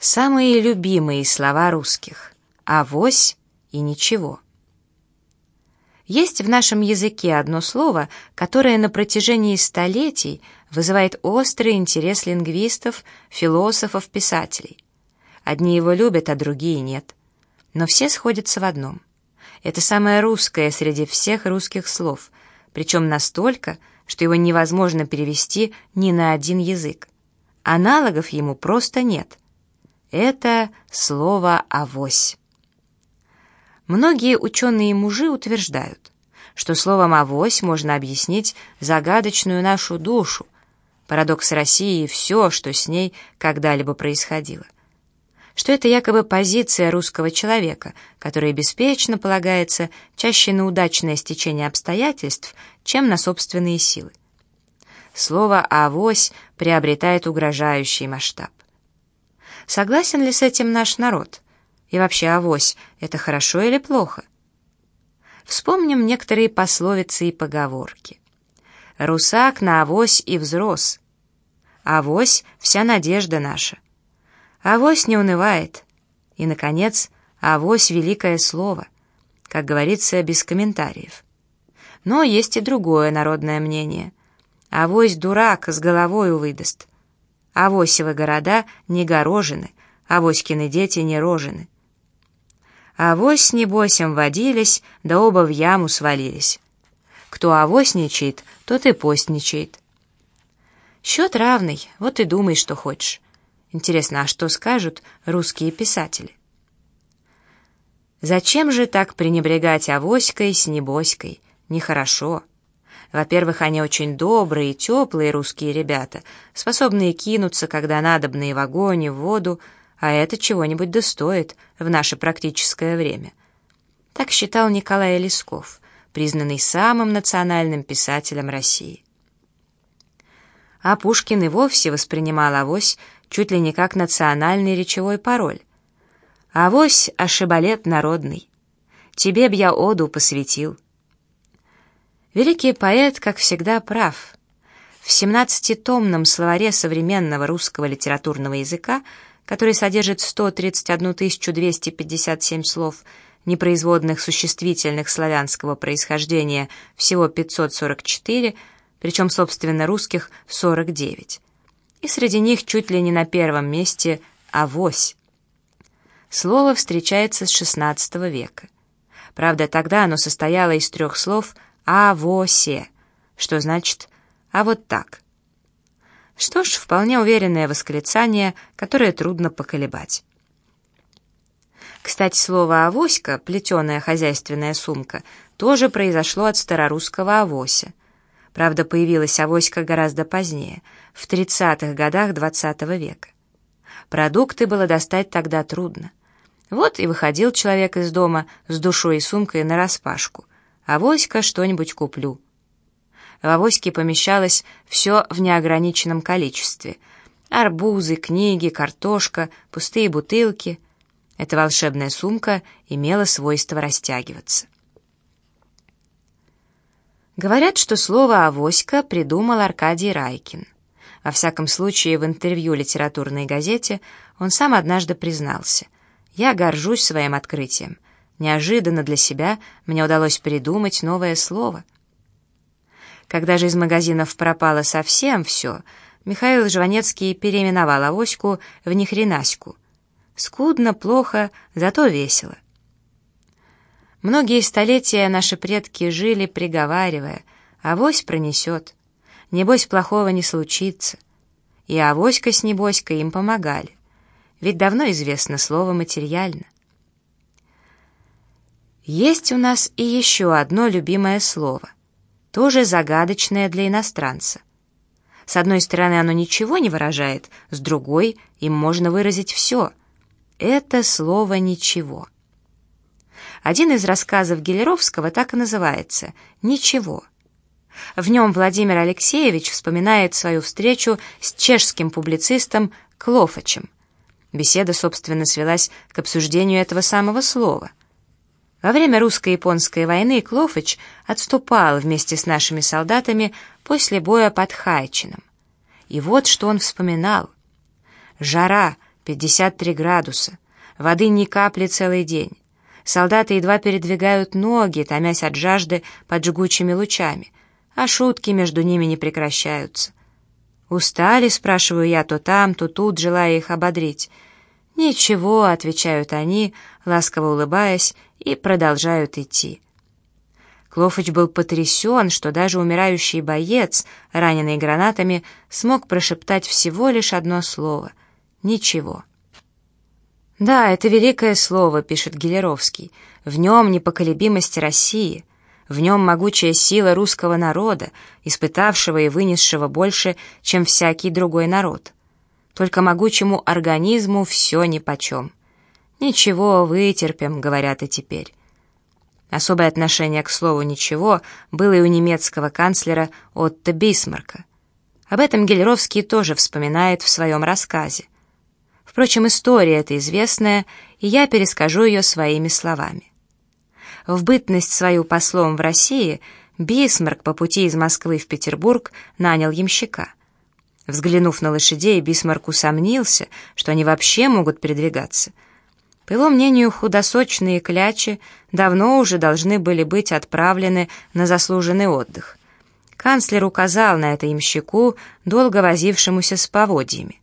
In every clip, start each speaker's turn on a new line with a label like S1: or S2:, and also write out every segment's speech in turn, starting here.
S1: Самые любимые слова русских «авось» и «ничего». Есть в нашем языке одно слово, которое на протяжении столетий вызывает острый интерес лингвистов, философов, писателей. Одни его любят, а другие нет. Но все сходятся в одном. Это самое русское среди всех русских слов, причем настолько, что его невозможно перевести ни на один язык. Аналогов ему просто нет. Это слово «авось». Многие ученые-мужи утверждают, что словом «авось» можно объяснить загадочную нашу душу, парадокс России и все, что с ней когда-либо происходило. Что это якобы позиция русского человека, который беспечно полагается чаще на удачное стечение обстоятельств, чем на собственные силы. Слово «авось» приобретает угрожающий масштаб. Согласен ли с этим наш народ? И вообще, авось — это хорошо или плохо? Вспомним некоторые пословицы и поговорки. «Русак на авось и взрос». «Авось — вся надежда наша». «Авось не унывает». И, наконец, «авось — великое слово», как говорится, без комментариев. Но есть и другое народное мнение. «Авось дурак с головою выдаст». Авосевы города не горожены, Авоськины дети не рожены. Авось с небосем водились, да оба в яму свалились. Кто авосничает, тот и постничает. Счет равный, вот и думай, что хочешь. Интересно, а что скажут русские писатели? Зачем же так пренебрегать авоськой с небоськой? Нехорошо. Во-первых, они очень добрые и теплые русские ребята, способные кинуться, когда надобно, и в огонь, и в воду, а это чего-нибудь достоит в наше практическое время. Так считал Николай Лесков, признанный самым национальным писателем России. А Пушкин и вовсе воспринимал авось чуть ли не как национальный речевой пароль. «Авось — ашибалет народный, тебе б я оду посвятил». Великий поэт, как всегда, прав. В 17-томном словаре современного русского литературного языка, который содержит 131 257 слов, непроизводных существительных славянского происхождения всего 544, причем, собственно, русских 49. И среди них чуть ли не на первом месте «авось». Слово встречается с XVI века. Правда, тогда оно состояло из трех слов – «авосе», что значит «а вот так». Что ж, вполне уверенное восклицание, которое трудно поколебать. Кстати, слово «авоська», плетеная хозяйственная сумка, тоже произошло от старорусского «авося». Правда, появилась авоська гораздо позднее, в 30-х годах XX -го века. Продукты было достать тогда трудно. Вот и выходил человек из дома с душой и сумкой нараспашку — авоська что-нибудь куплю. В авоське помещалось все в неограниченном количестве. Арбузы, книги, картошка, пустые бутылки. Эта волшебная сумка имела свойство растягиваться. Говорят, что слово «авоська» придумал Аркадий Райкин. Во всяком случае, в интервью литературной газете он сам однажды признался. «Я горжусь своим открытием. Неожиданно для себя мне удалось придумать новое слово. Когда же из магазинов пропало совсем все, Михаил Жванецкий переименовал авоську в нехренаську. Скудно, плохо, зато весело. Многие столетия наши предки жили, приговаривая, «Авось пронесет, небось плохого не случится». И авоська с небоськой им помогали, ведь давно известно слово «материально». Есть у нас и еще одно любимое слово, тоже загадочное для иностранца. С одной стороны, оно ничего не выражает, с другой, им можно выразить все. Это слово «ничего». Один из рассказов Гелеровского так и называется «Ничего». В нем Владимир Алексеевич вспоминает свою встречу с чешским публицистом Клофачем. Беседа, собственно, свелась к обсуждению этого самого слова. Во время русско-японской войны Клофыч отступал вместе с нашими солдатами после боя под Хайчином. И вот что он вспоминал. Жара, 53 градуса. Воды ни капли целый день. Солдаты едва передвигают ноги, томясь от жажды под жгучими лучами, а шутки между ними не прекращаются. «Устали?» — спрашиваю я то там, то тут, желая их ободрить. «Ничего», — отвечают они, ласково улыбаясь, и продолжают идти. Клофыч был потрясен, что даже умирающий боец, раненый гранатами, смог прошептать всего лишь одно слово — «Ничего». «Да, это великое слово», — пишет Гелеровский. «В нем непоколебимость России, в нем могучая сила русского народа, испытавшего и вынесшего больше, чем всякий другой народ. Только могучему организму все нипочем. Ничего, вытерпим», — говорят и теперь. Особое отношение к слову «ничего» было и у немецкого канцлера Отто Бисмарка. Об этом Гелеровский тоже вспоминает в своем рассказе. Впрочем, история эта известная, и я перескажу ее своими словами. В бытность свою послом в России Бисмарк по пути из Москвы в Петербург нанял ямщика. Взглянув на лошадей, Бисмарк усомнился, что они вообще могут передвигаться. По его мнению, худосочные клячи давно уже должны были быть отправлены на заслуженный отдых. Канцлер указал на это ямщику, долго возившемуся с поводьями.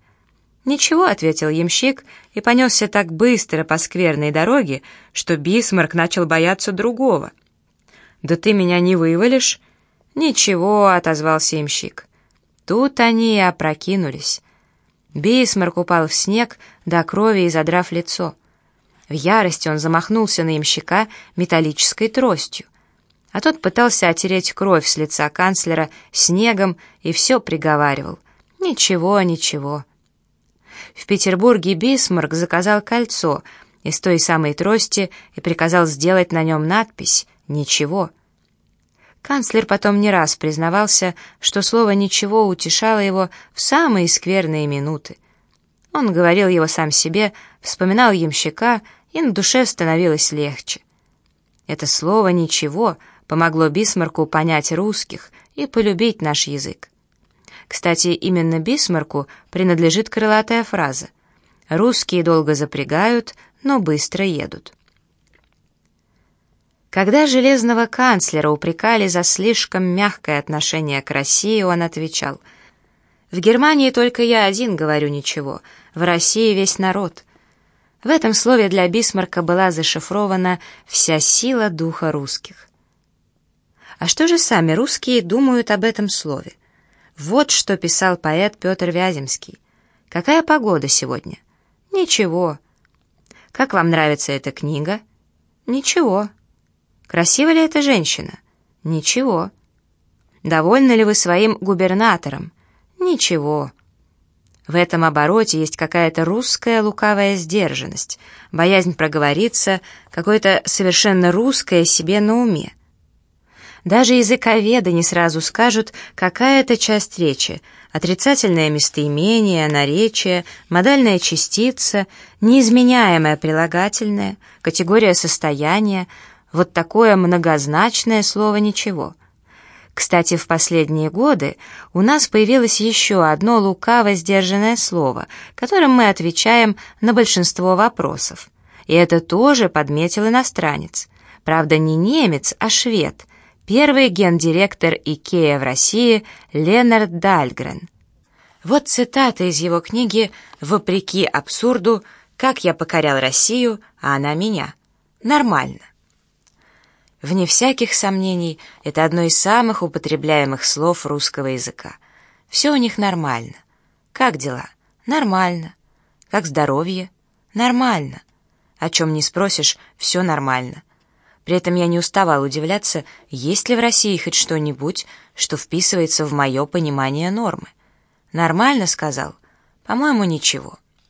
S1: «Ничего», — ответил ямщик и понесся так быстро по скверной дороге, что Бисмарк начал бояться другого. «Да ты меня не вывалишь?» «Ничего», — отозвался ямщик. Тут они и опрокинулись. Бисмарк упал в снег, до крови изодрав лицо. В ярости он замахнулся на ямщика металлической тростью. А тот пытался отереть кровь с лица канцлера снегом и все приговаривал. «Ничего, ничего». В Петербурге Бисмарк заказал кольцо из той самой трости и приказал сделать на нем надпись «Ничего». Канцлер потом не раз признавался, что слово «ничего» утешало его в самые скверные минуты. Он говорил его сам себе, вспоминал ямщика, и на душе становилось легче. Это слово «ничего» помогло Бисмарку понять русских и полюбить наш язык. Кстати, именно Бисмарку принадлежит крылатая фраза «Русские долго запрягают, но быстро едут». Когда железного канцлера упрекали за слишком мягкое отношение к России, он отвечал «В Германии только я один говорю ничего, в России весь народ». В этом слове для Бисмарка была зашифрована вся сила духа русских. А что же сами русские думают об этом слове? Вот что писал поэт Петр Вяземский. Какая погода сегодня? Ничего. Как вам нравится эта книга? Ничего. Красива ли эта женщина? Ничего. Довольны ли вы своим губернатором? Ничего. В этом обороте есть какая-то русская лукавая сдержанность, боязнь проговориться, какое-то совершенно русское себе на уме. Даже языковеды не сразу скажут, какая это часть речи — отрицательное местоимение, наречие, модальная частица, неизменяемое прилагательное, категория состояния, вот такое многозначное слово «ничего». Кстати, в последние годы у нас появилось еще одно лукаво сдержанное слово, которым мы отвечаем на большинство вопросов. И это тоже подметил иностранец. Правда, не немец, а швед — первый гендиректор Икея в России Ленард Дальгрен. Вот цитата из его книги «Вопреки абсурду. Как я покорял Россию, а она меня». Нормально. Вне всяких сомнений, это одно из самых употребляемых слов русского языка. Все у них нормально. Как дела? Нормально. Как здоровье? Нормально. О чем не спросишь, все нормально. При этом я не уставал удивляться, есть ли в России хоть что-нибудь, что вписывается в мое понимание нормы. «Нормально», — сказал. «По-моему, ничего».